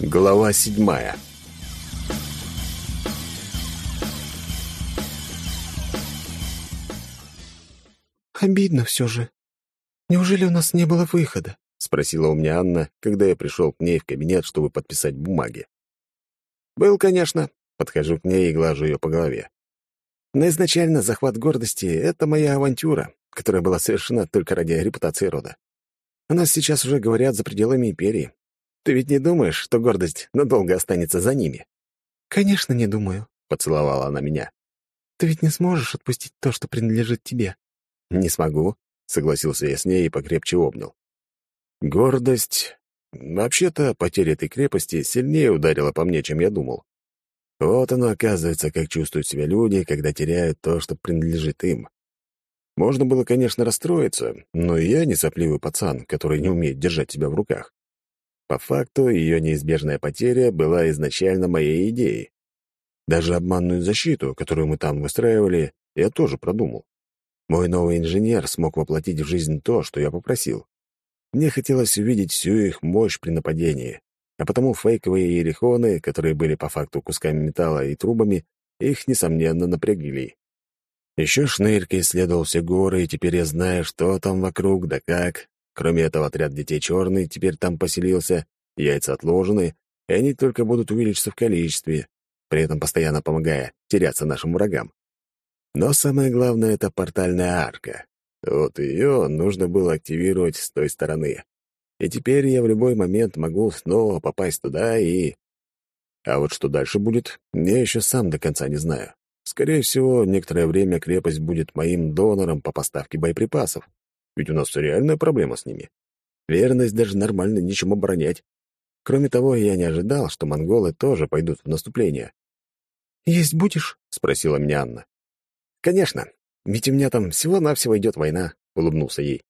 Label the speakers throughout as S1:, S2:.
S1: Глава седьмая.
S2: «Обидно все же. Неужели у нас не было выхода?»
S1: — спросила у меня Анна, когда я пришел к ней в кабинет, чтобы подписать бумаги. «Был, конечно», — подхожу к ней и глажу ее по голове. «Но изначально захват гордости — это моя авантюра, которая была совершена только ради репутации рода. У нас сейчас уже говорят за пределами империи. Ты ведь не думаешь, что гордость надолго останется за ними?»
S2: «Конечно, не думаю», — поцеловала она меня. «Ты ведь не сможешь отпустить то, что принадлежит тебе».
S1: «Не смогу», — согласился я с ней и покрепче обнял. Гордость... Вообще-то, потеря этой крепости сильнее ударила по мне, чем я думал. Вот оно, оказывается, как чувствуют себя люди, когда теряют то, что принадлежит им. Можно было, конечно, расстроиться, но я не сопливый пацан, который не умеет держать себя в руках. По факту, ее неизбежная потеря была изначально моей идеей. Даже обманную защиту, которую мы там выстраивали, я тоже продумал. Мой новый инженер смог воплотить в жизнь то, что я попросил. Мне хотелось увидеть всю их мощь при нападении, а потому фейковые иерихоны, которые были по факту кусками металла и трубами, их, несомненно, напрягли. Еще шнырька исследовал все горы, и теперь я знаю, что там вокруг, да как. Кроме этого, отряд детей черный теперь там поселился, яйца отложены, и они только будут увеличиться в количестве, при этом постоянно помогая теряться нашим врагам. Но самое главное — это портальная арка. Вот ее нужно было активировать с той стороны. И теперь я в любой момент могу снова попасть туда и... А вот что дальше будет, я еще сам до конца не знаю. Скорее всего, некоторое время крепость будет моим донором по поставке боеприпасов. Ведь у нас реальная проблема с ними. Верность даже нормально нечем оборонять. Кроме того, я не ожидал, что монголы тоже пойдут в наступление.
S2: «Есть будешь?» — спросила меня Анна.
S1: «Конечно. Ведь у меня там всего-навсего идет война», — улыбнулся ей.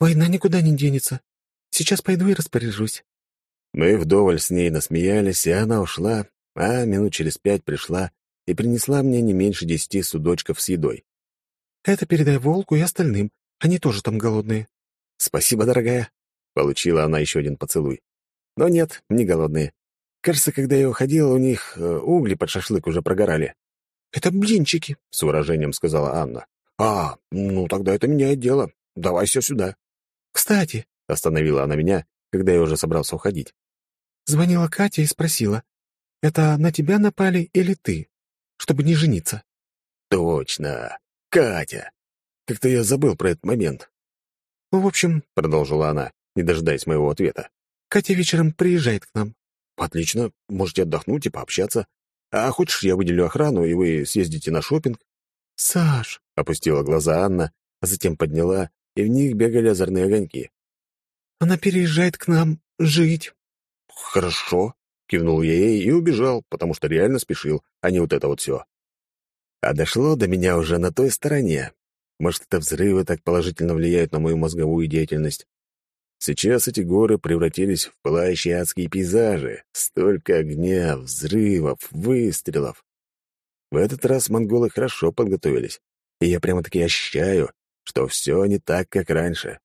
S2: «Война никуда не денется. Сейчас пойду и распоряжусь».
S1: Мы вдоволь с ней насмеялись, и она ушла, а минут через пять пришла и принесла мне не меньше десяти судочков с едой.
S2: «Это передай волку и остальным. Они тоже там голодные».
S1: «Спасибо, дорогая». Получила она еще один поцелуй. «Но нет, не голодные. Кажется, когда я уходил, у них э, угли под шашлык уже прогорали.
S2: «Это блинчики», —
S1: с выражением сказала Анна. «А, ну тогда это меняет дело. Давай все сюда».
S2: «Кстати», —
S1: остановила она меня, когда я уже собрался уходить.
S2: Звонила Катя и спросила, «Это на тебя напали или ты, чтобы не жениться?»
S1: «Точно! Катя! Как-то я забыл про этот момент».
S2: «В общем», —
S1: продолжила она, не дожидаясь моего ответа,
S2: «Катя вечером приезжает к нам».
S1: «Отлично. Можете отдохнуть и пообщаться. А хочешь, я выделю охрану, и вы съездите на шопинг?
S2: «Саш!»
S1: — опустила глаза Анна, а затем подняла, и в них бегали озорные огоньки.
S2: «Она переезжает к нам жить».
S1: «Хорошо», — кивнул я ей и убежал, потому что реально спешил, а не вот это вот все. А дошло до меня уже на той стороне. Может, это взрывы так положительно влияют на мою мозговую деятельность. Сейчас эти горы превратились в пылающие адские пейзажи. Столько огня, взрывов, выстрелов. В этот раз монголы хорошо подготовились, и я прямо-таки ощущаю, что все не так, как раньше.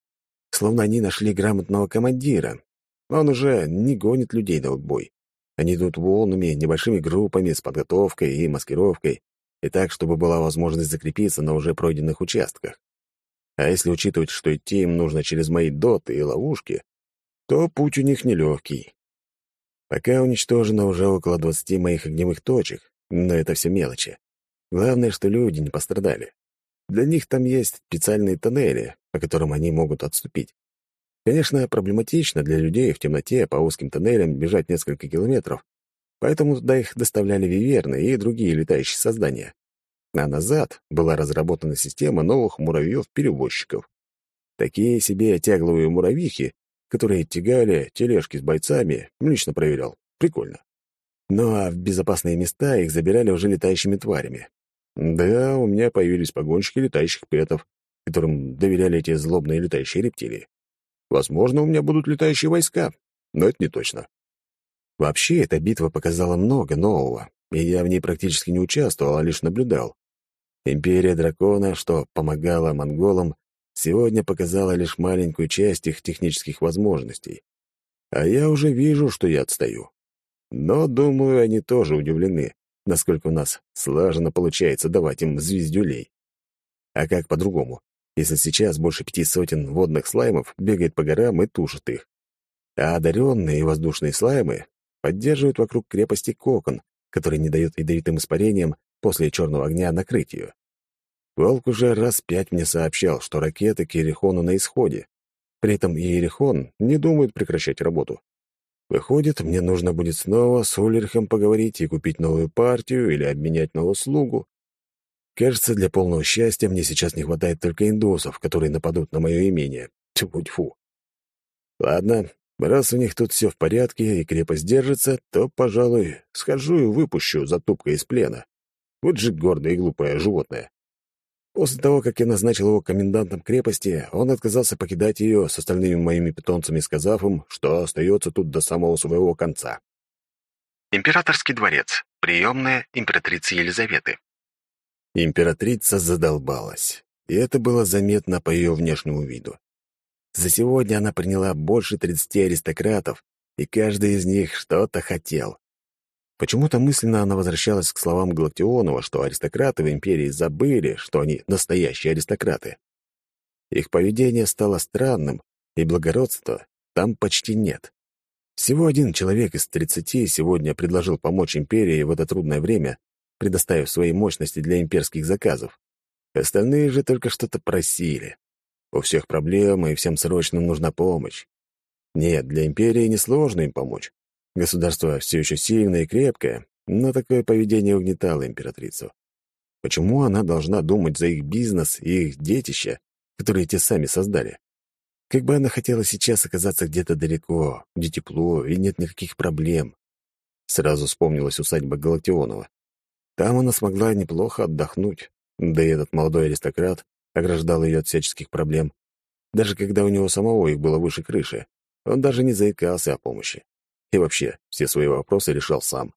S1: Словно они нашли грамотного командира. Он уже не гонит людей на бой. Они идут волнами, небольшими группами, с подготовкой и маскировкой, и так, чтобы была возможность закрепиться на уже пройденных участках. А если учитывать, что идти им нужно через мои доты и ловушки, то путь у них нелегкий. Пока уничтожено уже около двадцати моих огневых точек, но это все мелочи. Главное, что люди не пострадали. Для них там есть специальные тоннели, по которым они могут отступить. Конечно, проблематично для людей в темноте по узким тоннелям бежать несколько километров, поэтому туда их доставляли виверны и другие летающие создания а назад была разработана система новых муравьев-перевозчиков. Такие себе тягловые муравьихи, которые тягали тележки с бойцами, лично проверял. Прикольно. Ну а в безопасные места их забирали уже летающими тварями. Да, у меня появились погонщики летающих петов, которым доверяли эти злобные летающие рептилии. Возможно, у меня будут летающие войска, но это не точно. Вообще, эта битва показала много нового, и я в ней практически не участвовал, а лишь наблюдал. Империя дракона, что помогала монголам, сегодня показала лишь маленькую часть их технических возможностей. А я уже вижу, что я отстаю. Но, думаю, они тоже удивлены, насколько у нас слаженно получается давать им звездюлей. А как по-другому, если сейчас больше пяти сотен водных слаймов бегает по горам и тушит их? А одаренные и воздушные слаймы поддерживают вокруг крепости кокон, который не дает ядовитым испарениям после черного огня накрыть ее. Волк уже раз пять мне сообщал, что ракеты к Ерехону на исходе. При этом Ерехон не думает прекращать работу. Выходит, мне нужно будет снова с Ульрихом поговорить и купить новую партию или обменять на услугу. Кажется, для полного счастья мне сейчас не хватает только индусов, которые нападут на мое имение. Тьфу-тьфу. Ладно, раз у них тут все в порядке и крепость держится, то, пожалуй, схожу и выпущу затупка из плена. Вот же гордое и глупое животное. После того, как я назначил его комендантом крепости, он отказался покидать ее с остальными моими питомцами, сказав им, что остается тут до самого своего конца.
S3: Императорский дворец. Приемная императрицы Елизаветы.
S1: Императрица задолбалась, и это было заметно по ее внешнему виду. За сегодня она приняла больше 30 аристократов, и каждый из них что-то хотел. Почему-то мысленно она возвращалась к словам Галактионова, что аристократы в империи забыли, что они настоящие аристократы. Их поведение стало странным, и благородства там почти нет. Всего один человек из тридцати сегодня предложил помочь империи в это трудное время, предоставив свои мощности для имперских заказов. Остальные же только что-то просили. У всех проблемы, и всем срочно нужна помощь. Нет, для империи несложно им помочь. Государство все еще сильное и крепкое, но такое поведение угнетало императрицу. Почему она должна думать за их бизнес и их детища, которые те сами создали? Как бы она хотела сейчас оказаться где-то далеко, где тепло и нет никаких проблем. Сразу вспомнилась усадьба Галактионова. Там она смогла неплохо отдохнуть, да и этот молодой аристократ ограждал ее от всяческих проблем. Даже когда у него самого их было выше крыши, он даже не заикался о помощи. И вообще, все свои вопросы решал сам.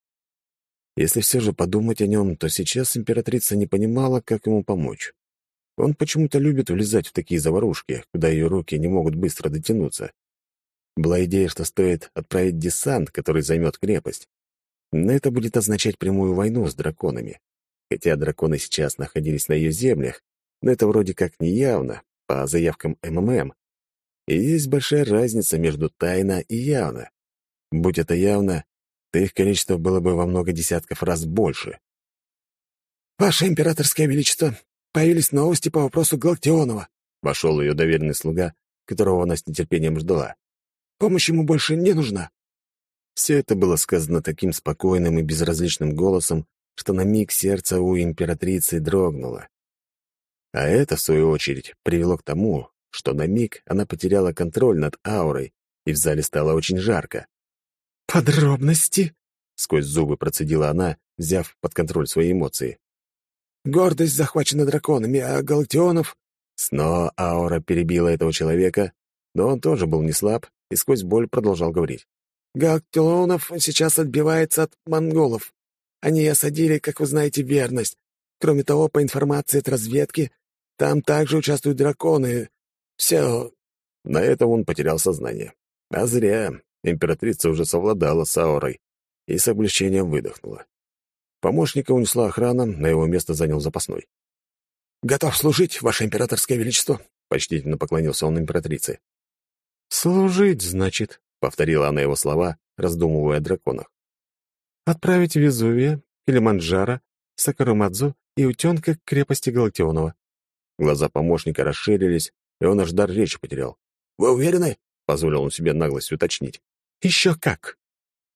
S1: Если все же подумать о нем, то сейчас императрица не понимала, как ему помочь. Он почему-то любит влезать в такие заварушки, куда ее руки не могут быстро дотянуться. Была идея, что стоит отправить десант, который займет крепость. Но это будет означать прямую войну с драконами. Хотя драконы сейчас находились на ее землях, но это вроде как неявно, по заявкам МММ. И есть большая разница между тайно и явно. Будь это явно, то их количество было бы во много десятков раз больше.
S4: «Ваше императорское величество, появились новости по вопросу Галактионова», —
S1: вошел ее доверенный слуга, которого она с нетерпением ждала.
S4: «Помощь ему больше не нужна».
S1: Все это было сказано таким спокойным и безразличным голосом, что на миг сердце у императрицы дрогнуло. А это, в свою очередь, привело к тому, что на миг она потеряла контроль над аурой, и в зале стало очень жарко.
S4: «Подробности?»
S1: — сквозь зубы процедила она, взяв под контроль свои эмоции.
S4: «Гордость захвачена драконами, а Галактионов...»
S1: Снова аура перебила этого человека, но он тоже был не слаб и сквозь боль продолжал говорить.
S4: «Галактионов сейчас отбивается от монголов. Они осадили, как вы знаете, верность. Кроме того, по информации от разведки, там также участвуют драконы. Все...»
S1: На этом он потерял сознание. А зря. Императрица уже совладала с аурой и с облегчением выдохнула. Помощника унесла охрана, на его место занял запасной.
S4: «Готов служить, Ваше Императорское Величество!»
S1: — почтительно поклонился он императрице.
S2: «Служить, значит», — повторила она его слова, раздумывая о драконах. «Отправить Везувия, Килиманджаро, Сакарумадзу и утенка к крепости Галактионова».
S1: Глаза помощника расширились, и он аж дар речи потерял.
S4: «Вы уверены?»
S1: — позволил он себе наглость уточнить.
S2: Еще как.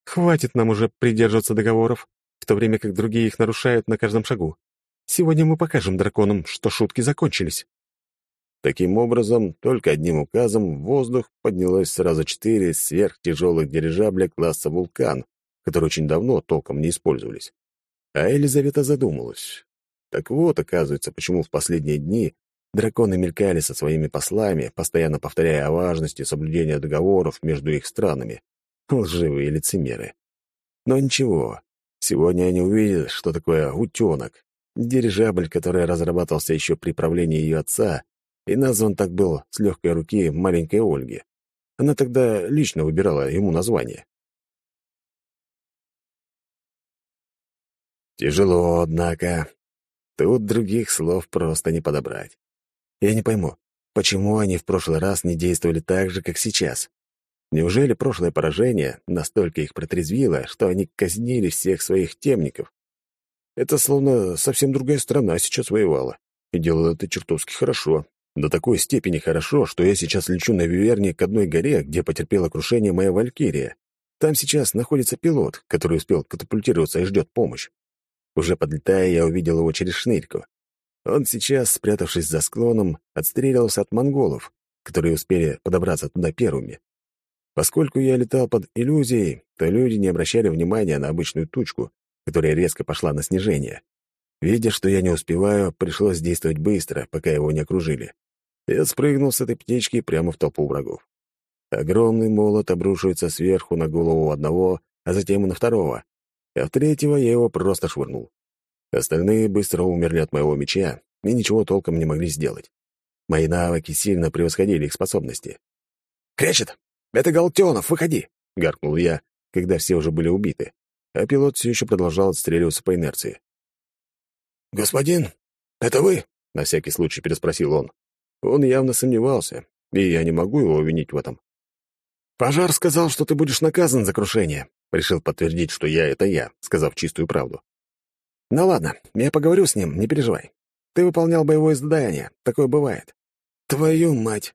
S2: Хватит нам уже придерживаться договоров, в то время как другие их нарушают на каждом шагу. Сегодня мы покажем драконам, что шутки закончились.
S1: Таким образом, только одним указом в воздух поднялось сразу четыре сверхтяжелых дирижабля класса «Вулкан», которые очень давно толком не использовались. А Елизавета задумалась. Так вот, оказывается, почему в последние дни драконы мелькали со своими послами, постоянно повторяя о важности соблюдения договоров между их странами. Лживые лицемеры. Но ничего, сегодня они увидят, что такое утенок. Дирижабль, который разрабатывался еще при правлении ее отца, и назван так был с легкой руки маленькой Ольги. Она тогда лично выбирала ему название. Тяжело, однако. Тут других слов просто не подобрать. Я не пойму, почему они в прошлый раз не действовали так же, как сейчас? Неужели прошлое поражение настолько их протрезвило, что они казнили всех своих темников? Это словно совсем другая страна сейчас воевала. И делала это чертовски хорошо. До такой степени хорошо, что я сейчас лечу на Виверне к одной горе, где потерпела крушение моя Валькирия. Там сейчас находится пилот, который успел катапультироваться и ждет помощь. Уже подлетая, я увидел его через шнырьку. Он сейчас, спрятавшись за склоном, отстреливался от монголов, которые успели подобраться туда первыми. Поскольку я летал под иллюзией, то люди не обращали внимания на обычную тучку, которая резко пошла на снижение. Видя, что я не успеваю, пришлось действовать быстро, пока его не окружили. Я спрыгнул с этой птички прямо в толпу врагов. Огромный молот обрушивается сверху на голову одного, а затем и на второго. А в третьего я его просто швырнул. Остальные быстро умерли от моего меча и ничего толком не могли сделать. Мои навыки сильно превосходили их способности. «Кречет! Это Галтионов, выходи!» — гаркнул я, когда все уже были убиты, а пилот все еще продолжал отстреливаться по инерции.
S4: «Господин, это вы?»
S1: — на всякий случай переспросил он. Он явно сомневался, и я не могу его обвинить в этом. «Пожар сказал, что ты будешь наказан за крушение», — решил подтвердить, что я — это я, сказав чистую правду. «Ну ладно, я поговорю с ним, не переживай. Ты выполнял боевое задание, такое бывает».
S4: «Твою мать!»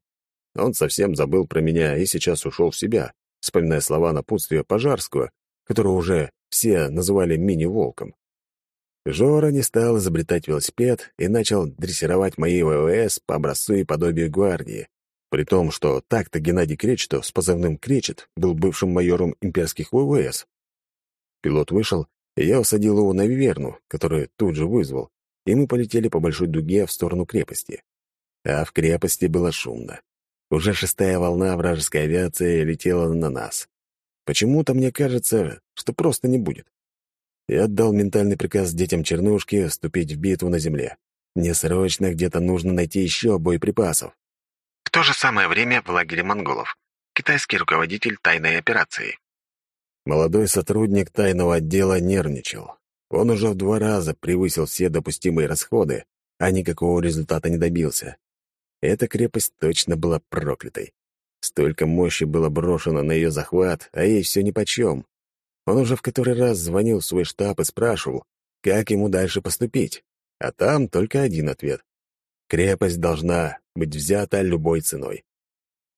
S1: Он совсем забыл про меня и сейчас ушел в себя, вспоминая слова напутствия Пожарского, которого уже все называли мини-волком. Жора не стал изобретать велосипед и начал дрессировать мои ВВС по образцу и подобию гвардии. При том, что так-то Геннадий Кречетов с позывным «Кречет» был бывшим майором имперских ВВС. Пилот вышел, и я усадил его на Виверну, которую тут же вызвал, и мы полетели по большой дуге в сторону крепости. А в крепости было шумно. Уже шестая волна вражеской авиации летела на нас. Почему-то мне кажется, что просто не будет и отдал ментальный приказ детям Чернушки вступить в битву на земле. Мне срочно где-то нужно найти еще боеприпасов.
S3: То же самое время в лагере монголов. Китайский руководитель тайной операции.
S1: Молодой сотрудник тайного отдела нервничал. Он уже в два раза превысил все допустимые расходы, а никакого результата не добился. Эта крепость точно была проклятой. Столько мощи было брошено на ее захват, а ей все нипочем. Он уже в который раз звонил в свой штаб и спрашивал, как ему дальше поступить. А там только один ответ. Крепость должна быть взята любой ценой.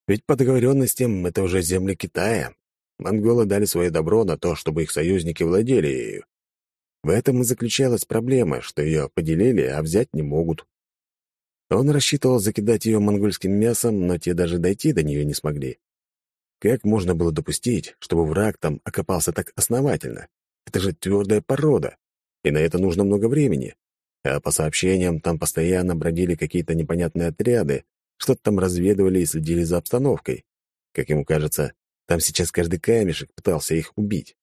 S1: Ведь по договоренностям это уже земли Китая. Монголы дали свое добро на то, чтобы их союзники владели ею. В этом и заключалась проблема, что ее поделили, а взять не могут. Он рассчитывал закидать ее монгольским мясом, но те даже дойти до нее не смогли. Как можно было допустить, чтобы враг там окопался так основательно? Это же твердая порода, и на это нужно много времени. А по сообщениям, там постоянно бродили какие-то непонятные отряды, что-то там разведывали и следили за обстановкой. Как ему кажется, там сейчас каждый камешек пытался их убить.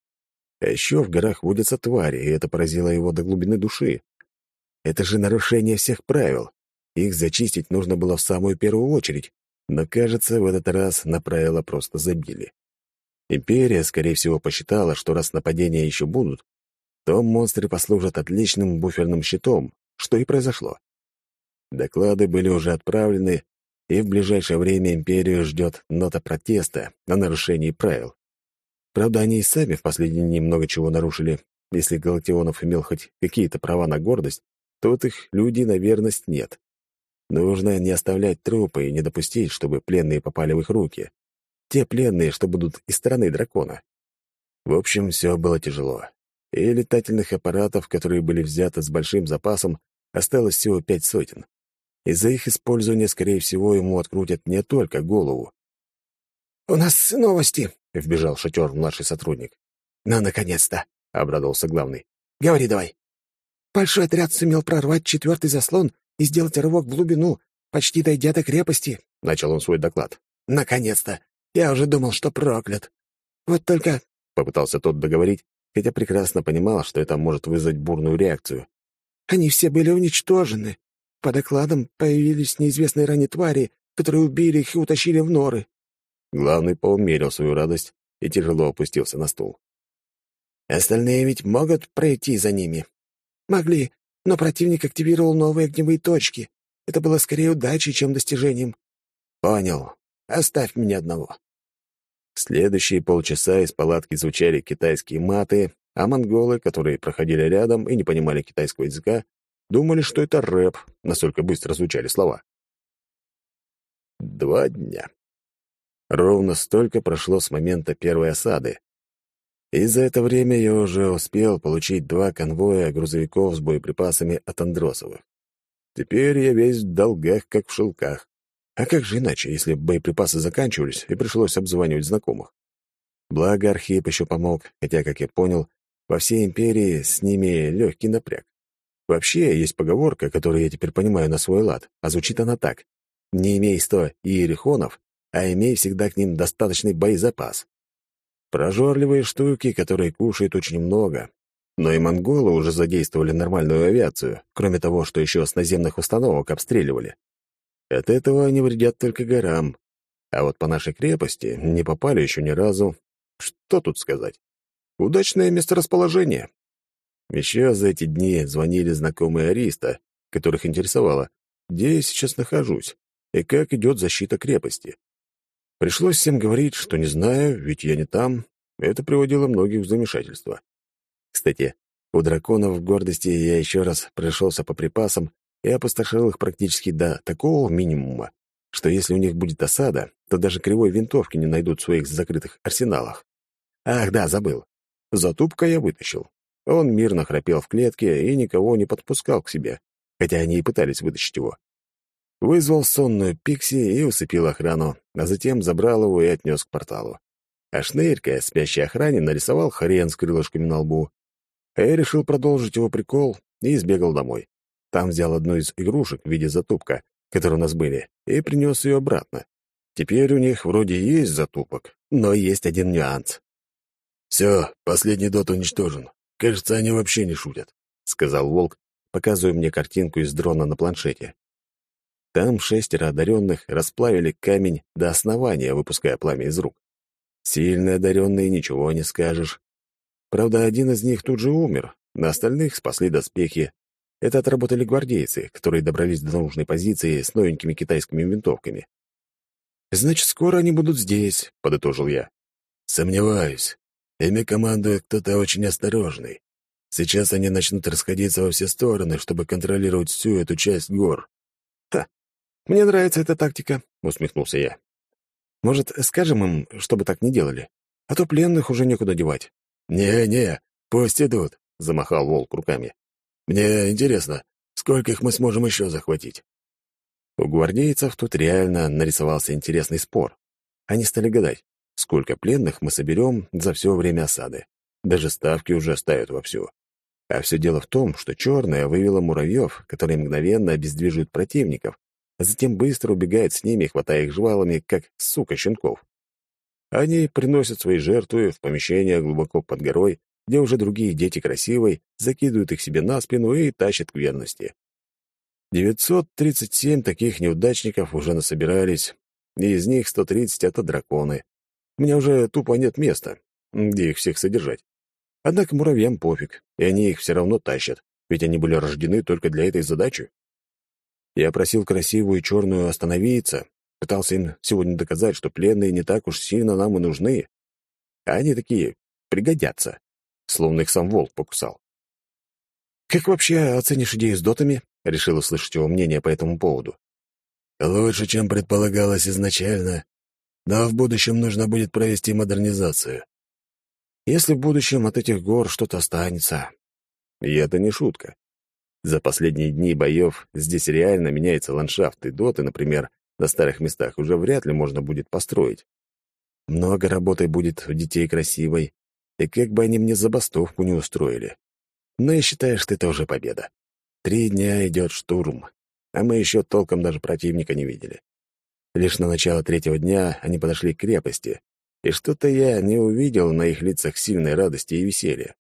S1: А еще в горах водятся твари, и это поразило его до глубины души. Это же нарушение всех правил. Их зачистить нужно было в самую первую очередь, но, кажется, в этот раз на правила просто забили. Империя, скорее всего, посчитала, что раз нападения еще будут, то монстры послужат отличным буферным щитом, что и произошло. Доклады были уже отправлены, и в ближайшее время империю ждет нота протеста о нарушении правил. Правда, они и сами в последние дни много чего нарушили. Если Галактионов имел хоть какие-то права на гордость, то вот их люди на верность нет. Нужно не оставлять трупы и не допустить, чтобы пленные попали в их руки. Те пленные, что будут из стороны дракона. В общем, все было тяжело. И летательных аппаратов, которые были взяты с большим запасом, осталось всего пять сотен. Из-за их использования, скорее всего, ему открутят не только голову.
S4: «У нас новости», —
S1: вбежал шатер младший сотрудник.
S4: «Ну, наконец-то», —
S1: обрадовался главный.
S4: «Говори давай». Большой отряд сумел прорвать четвертый заслон и сделать рывок в глубину, почти дойдя до крепости», —
S1: начал он свой доклад.
S4: «Наконец-то! Я уже думал, что проклят. Вот только...»
S1: — попытался тот договорить, хотя прекрасно понимал, что это может вызвать бурную реакцию.
S4: «Они все были уничтожены. По докладам появились неизвестные ранее твари, которые убили их и утащили в норы».
S1: Главный поумерил свою радость и тяжело опустился на стул.
S4: «Остальные ведь могут пройти за ними?» «Могли, но противник активировал новые огневые точки. Это было скорее удачей, чем достижением».
S1: «Понял. Оставь меня одного». Следующие полчаса из палатки звучали китайские маты, а монголы, которые проходили рядом и не понимали китайского языка, думали, что это рэп, настолько быстро звучали слова. Два дня. Ровно столько прошло с момента первой осады. И за это время я уже успел получить два конвоя грузовиков с боеприпасами от Андросовых. Теперь я весь в долгах, как в шелках. А как же иначе, если боеприпасы заканчивались и пришлось обзванивать знакомых? Благо Архип еще помог, хотя, как я понял, во всей империи с ними легкий напряг. Вообще, есть поговорка, которую я теперь понимаю на свой лад, а звучит она так. «Не имей сто иерихонов, а имей всегда к ним достаточный боезапас». Прожорливые штуки, которые кушают очень много. Но и монголы уже задействовали нормальную авиацию, кроме того, что еще с наземных установок обстреливали. От этого они вредят только горам. А вот по нашей крепости не попали еще ни разу. Что тут сказать? Удачное месторасположение. Еще за эти дни звонили знакомые Ариста, которых интересовало, где я сейчас нахожусь и как идет защита крепости. Пришлось всем говорить, что не знаю, ведь я не там. Это приводило многих в замешательство. Кстати, у драконов в гордости я еще раз прошелся по припасам и опустошил их практически до такого минимума, что если у них будет осада, то даже кривой винтовки не найдут в своих закрытых арсеналах. Ах, да, забыл. Затупка я вытащил. Он мирно храпел в клетке и никого не подпускал к себе, хотя они и пытались вытащить его. Вызвал сонную Пикси и усыпил охрану, а затем забрал его и отнес к порталу. А Шнырька, спящий охране, нарисовал хрен с крылышками на лбу. А я решил продолжить его прикол и сбегал домой. Там взял одну из игрушек в виде затупка, которые у нас были, и принес ее обратно. Теперь у них вроде есть затупок, но есть один нюанс. «Все, последний дот уничтожен. Кажется, они вообще не шутят», — сказал Волк, показывая мне картинку из дрона на планшете. Там шестеро одаренных расплавили камень до основания, выпуская пламя из рук. Сильно одаренные, ничего не скажешь. Правда, один из них тут же умер, на остальных спасли доспехи. Это отработали гвардейцы, которые добрались до нужной позиции с новенькими китайскими винтовками. «Значит, скоро они будут здесь», — подытожил я. «Сомневаюсь. Ими командует кто-то очень осторожный. Сейчас они начнут расходиться во все стороны, чтобы контролировать всю эту часть гор. «Ха, мне нравится эта тактика», — усмехнулся я. «Может, скажем им, чтобы так не делали? А то пленных уже некуда девать». «Не-не, пусть идут», — замахал волк руками. «Мне интересно, сколько их мы сможем еще захватить?» У гвардейцев тут реально нарисовался интересный спор. Они стали гадать, сколько пленных мы соберем за все время осады. Даже ставки уже ставят вовсю. А все дело в том, что черная вывела муравьев, которые мгновенно обездвиживают противников, а затем быстро убегает с ними, хватая их жвалами, как сука щенков. Они приносят свои жертвы в помещение глубоко под горой, где уже другие дети красивой закидывают их себе на спину и тащат к верности. 937 таких неудачников уже насобирались, и из них 130 — это драконы. У меня уже тупо нет места, где их всех содержать. Однако муравьям пофиг, и они их все равно тащат, ведь они были рождены только для этой задачи. Я просил красивую черную остановиться, пытался им сегодня доказать, что пленные не так уж сильно нам и нужны. А они такие пригодятся, словно их сам волк покусал. «Как вообще оценишь идею с дотами?» — решил услышать его мнение по этому поводу. «Лучше, чем предполагалось изначально но в будущем нужно будет провести модернизацию. Если в будущем от этих гор что-то останется. И это не шутка. За последние дни боев здесь реально меняется ландшафт, и доты, например, на старых местах уже вряд ли можно будет построить. Много работы будет у детей красивой, и как бы они мне забастовку не устроили. Но я считаю, что это уже победа. Три дня идет штурм, а мы еще толком даже противника не видели. Лишь на начало третьего дня они подошли к крепости, и что-то я не увидел на их лицах сильной радости и веселья.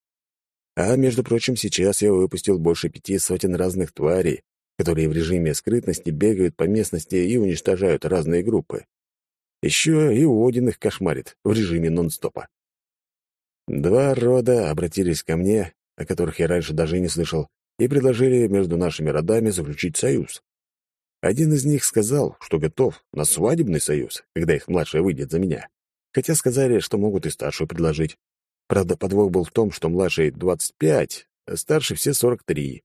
S1: А, между прочим, сейчас я выпустил больше пяти сотен разных тварей, которые в режиме скрытности бегают по местности и уничтожают разные группы. Еще и Один их кошмарит в режиме нон-стопа. Два рода обратились ко мне, о которых я раньше даже не слышал, и предложили между нашими родами заключить союз. Один из них сказал, что готов на свадебный союз, когда их младшая выйдет за меня. Хотя сказали, что могут и старшую предложить. Правда, подвох был в том, что младший — 25, а старший все 43.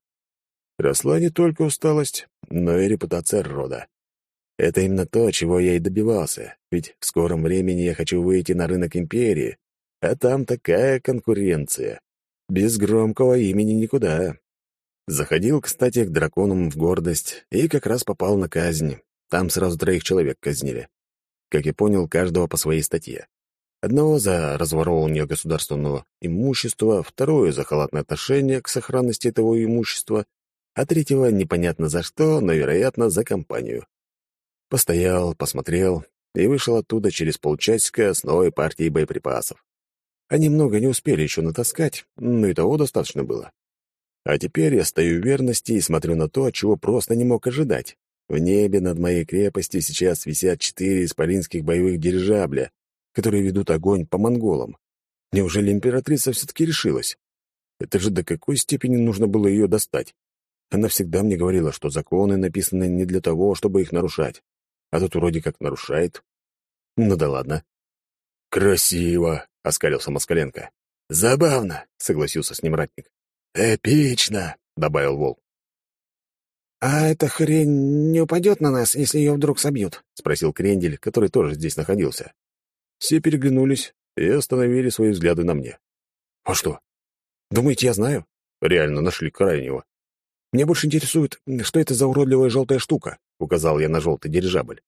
S1: Росла не только усталость, но и репутация рода. Это именно то, чего я и добивался, ведь в скором времени я хочу выйти на рынок империи, а там такая конкуренция. Без громкого имени никуда. Заходил, кстати, к драконам в гордость и как раз попал на казнь. Там сразу троих человек казнили. Как я понял, каждого по своей статье. Одного за разворовывание государственного имущества, второе за халатное отношение к сохранности этого имущества, а третьего непонятно за что, но, вероятно, за компанию. Постоял, посмотрел и вышел оттуда через полчасика с новой партией боеприпасов. Они много не успели еще натаскать, но и того достаточно было. А теперь я стою в верности и смотрю на то, чего просто не мог ожидать. В небе над моей крепостью сейчас висят четыре исполинских боевых дирижабля, которые ведут огонь по монголам. Неужели императрица все-таки решилась? Это же до какой степени нужно было ее достать? Она всегда мне говорила, что законы написаны не для того, чтобы их нарушать а тут вроде как нарушает. Ну да ладно. «Красиво!» — оскалился Москаленко. «Забавно!» — согласился с ним ратник. «Эпично!» — добавил Волк.
S4: «А эта хрень не упадет на нас, если ее вдруг собьют?»
S1: — спросил Крендель, который тоже здесь находился. Все переглянулись и остановили свои взгляды на мне. «А что? Думаете, я знаю?» Реально нашли крайнего. «Меня больше интересует, что это за уродливая желтая штука?» — указал я на желтый дирижабль.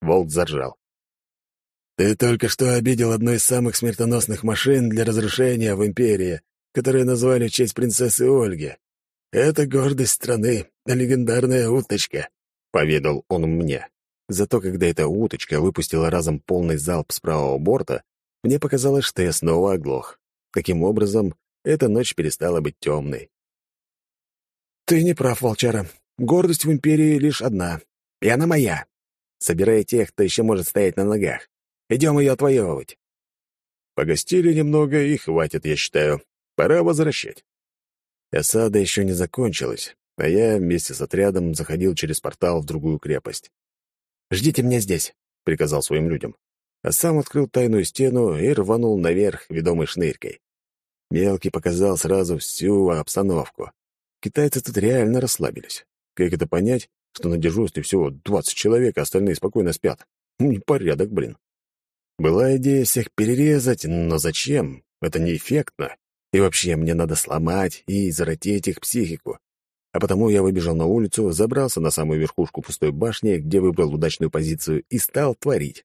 S1: Волк заржал. «Ты только что обидел одну из самых смертоносных машин для разрушения в Империи, которую назвали в честь принцессы Ольги. Это гордость страны, легендарная уточка», — поведал он мне. Зато когда эта уточка выпустила разом полный залп с правого борта, мне показалось, что я снова оглох. Таким образом, эта ночь перестала быть темной.
S4: «Ты не прав, волчара. Гордость в Империи лишь одна и она моя. Собирай тех, кто еще может стоять на ногах. Идем ее отвоевывать.
S1: Погостили немного, и хватит, я считаю. Пора возвращать. Осада еще не закончилась, а я вместе с отрядом заходил через портал в другую крепость.
S4: «Ждите меня здесь», — приказал своим людям.
S1: А сам открыл тайную стену и рванул наверх, ведомый шнырькой. Мелкий показал сразу всю обстановку. Китайцы тут реально расслабились. Как это понять, что на дежурстве всего 20 человек, а остальные спокойно спят. Непорядок, блин. Была идея всех перерезать, но зачем? Это неэффектно. И вообще, мне надо сломать и заротеть их психику. А потому я выбежал на улицу, забрался на самую верхушку пустой башни, где выбрал удачную позицию, и стал творить.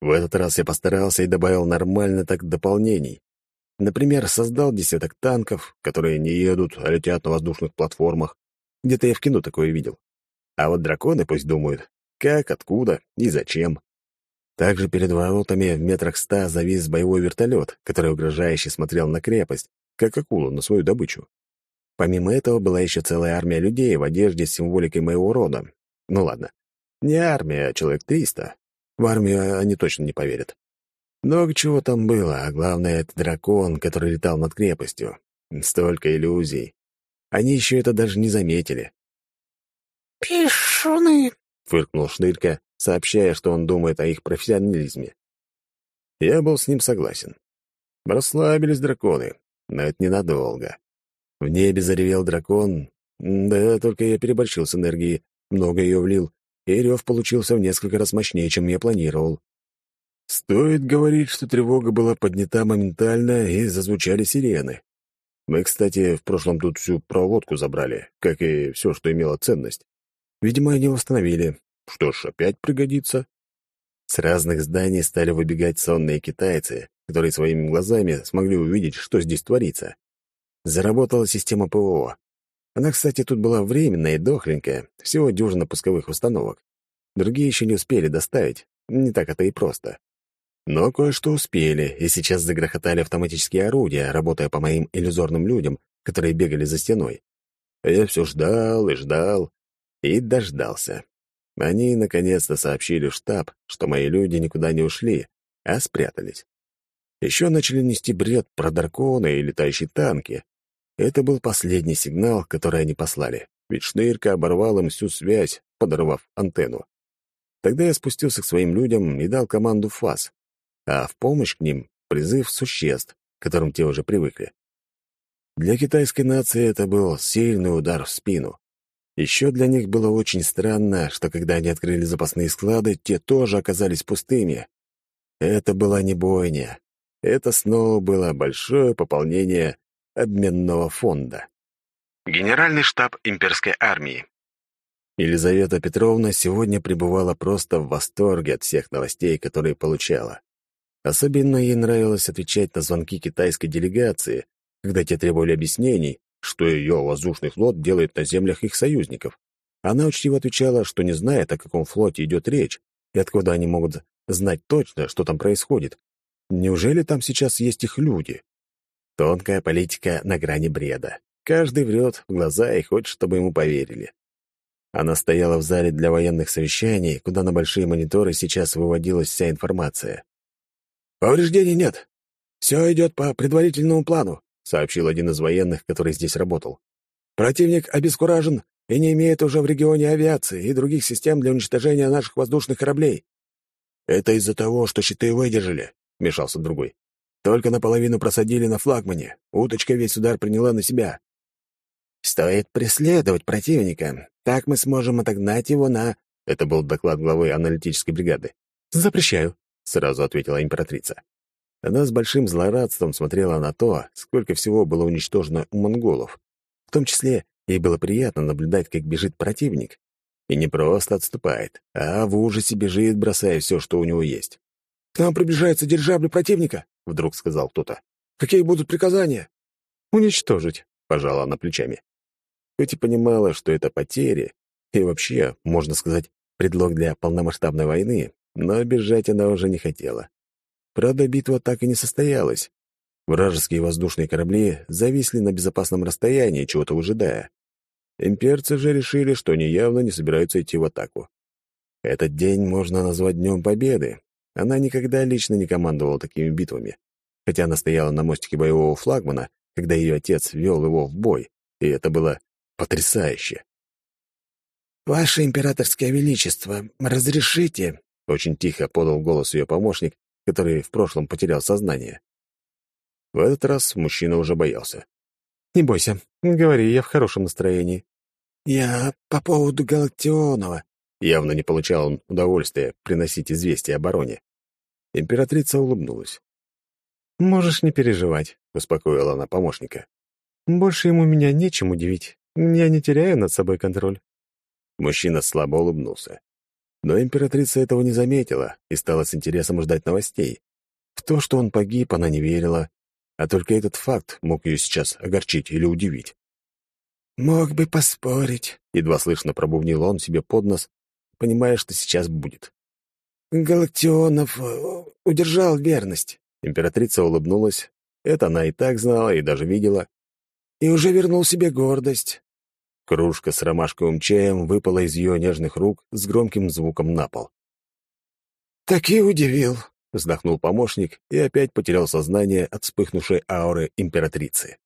S1: В этот раз я постарался и добавил нормально так дополнений. Например, создал десяток танков, которые не едут, а летят на воздушных платформах. Где-то я в кино такое видел. А вот драконы пусть думают, как, откуда и зачем. Также перед воротами в метрах ста завис боевой вертолет, который угрожающе смотрел на крепость, как акула на свою добычу. Помимо этого была еще целая армия людей в одежде с символикой моего рода. Ну ладно, не армия, а человек триста. В армию они точно не поверят. Много чего там было, а главное — это дракон, который летал над крепостью. Столько иллюзий. Они еще это даже не заметили.
S4: «Пишуны!»
S1: — фыркнул Шнырька, сообщая, что он думает о их профессионализме. Я был с ним согласен. Расслабились драконы, но это ненадолго. В небе заревел дракон, да, только я переборщил с энергией, много ее влил, и рев получился в несколько раз мощнее, чем я планировал. Стоит говорить, что тревога была поднята моментально, и зазвучали сирены. Мы, кстати, в прошлом тут всю проводку забрали, как и все, что имело ценность. Видимо, они восстановили. Что ж, опять пригодится. С разных зданий стали выбегать сонные китайцы, которые своими глазами смогли увидеть, что здесь творится. Заработала система ПВО. Она, кстати, тут была временная и дохленькая, всего дюжина пусковых установок. Другие еще не успели доставить, не так это и просто. Но кое-что успели, и сейчас загрохотали автоматические орудия, работая по моим иллюзорным людям, которые бегали за стеной. Я все ждал и ждал, и дождался. Они наконец-то сообщили в штаб, что мои люди никуда не ушли, а спрятались. Еще начали нести бред про драконы и летающие танки. Это был последний сигнал, который они послали, ведь Шнырька оборвал им всю связь, подорвав антенну. Тогда я спустился к своим людям и дал команду ФАС, а в помощь к ним призыв существ, к которым те уже привыкли. Для китайской нации это был сильный удар в спину. Еще для них было очень странно, что когда они открыли запасные склады, те тоже оказались пустыми. Это была не бойня. Это снова было большое пополнение обменного фонда.
S3: Генеральный штаб имперской армии.
S1: Елизавета Петровна сегодня пребывала просто в восторге от всех новостей, которые получала. Особенно ей нравилось отвечать на звонки китайской делегации, когда те требовали объяснений, что ее воздушный флот делает на землях их союзников. Она учтиво отвечала, что не знает, о каком флоте идет речь, и откуда они могут знать точно, что там происходит. Неужели там сейчас есть их люди? Тонкая политика на грани бреда. Каждый врет в глаза и хочет, чтобы ему поверили. Она стояла в зале для военных совещаний, куда на большие мониторы сейчас выводилась вся информация. «Повреждений нет. Все идет по предварительному плану», — сообщил один из военных, который здесь работал. «Противник обескуражен и не имеет уже в регионе авиации и других систем для уничтожения наших воздушных кораблей». «Это из-за того, что щиты выдержали», — вмешался другой. «Только наполовину просадили на флагмане. Уточка весь удар приняла на себя». «Стоит преследовать противника. Так мы сможем отогнать его на...» Это был доклад главы аналитической бригады.
S2: «Запрещаю», — сразу ответила императрица.
S1: Она с большим злорадством смотрела на то, сколько всего было уничтожено у монголов. В том числе ей было приятно наблюдать, как бежит противник. И не просто отступает, а в ужасе бежит, бросая все, что у него есть.
S4: «К нам приближаются дирижабли противника», — вдруг сказал кто-то. «Какие будут приказания?»
S2: «Уничтожить», —
S1: пожала она плечами. Хоть и понимала, что это потери, и вообще, можно сказать, предлог для полномасштабной войны, но бежать она уже не хотела. Правда, битва так и не состоялась. Вражеские воздушные корабли зависли на безопасном расстоянии, чего-то выжидая. Имперцы же решили, что они явно не собираются идти в атаку. Этот день можно назвать Днем Победы. Она никогда лично не командовала такими битвами. Хотя она стояла на мостике боевого флагмана, когда ее отец вел его в бой, и это было потрясающе.
S4: «Ваше императорское величество, разрешите?»
S1: — очень тихо подал голос ее помощник, который в прошлом потерял сознание. В этот раз мужчина уже боялся.
S2: «Не бойся, говори, я в хорошем настроении».
S4: «Я по поводу Галактионова».
S1: Явно не получал он удовольствия приносить известие о бароне. Императрица улыбнулась.
S2: «Можешь не переживать», — успокоила она помощника. «Больше ему меня нечем удивить. Я не теряю над собой контроль».
S1: Мужчина слабо улыбнулся. Но императрица этого не заметила и стала с интересом ждать новостей. В то, что он погиб, она не верила, а только этот факт мог ее сейчас огорчить или удивить.
S4: «Мог бы поспорить», —
S1: едва слышно пробубнил он себе под нос, понимая, что сейчас будет.
S4: «Галактионов э, удержал верность».
S1: Императрица улыбнулась. Это она и так знала, и даже видела.
S4: «И уже вернул себе гордость.
S1: Кружка с ромашковым чаем выпала из ее нежных рук с громким звуком на пол.
S4: «Так и удивил», —
S1: вздохнул помощник и опять потерял сознание от вспыхнувшей ауры императрицы.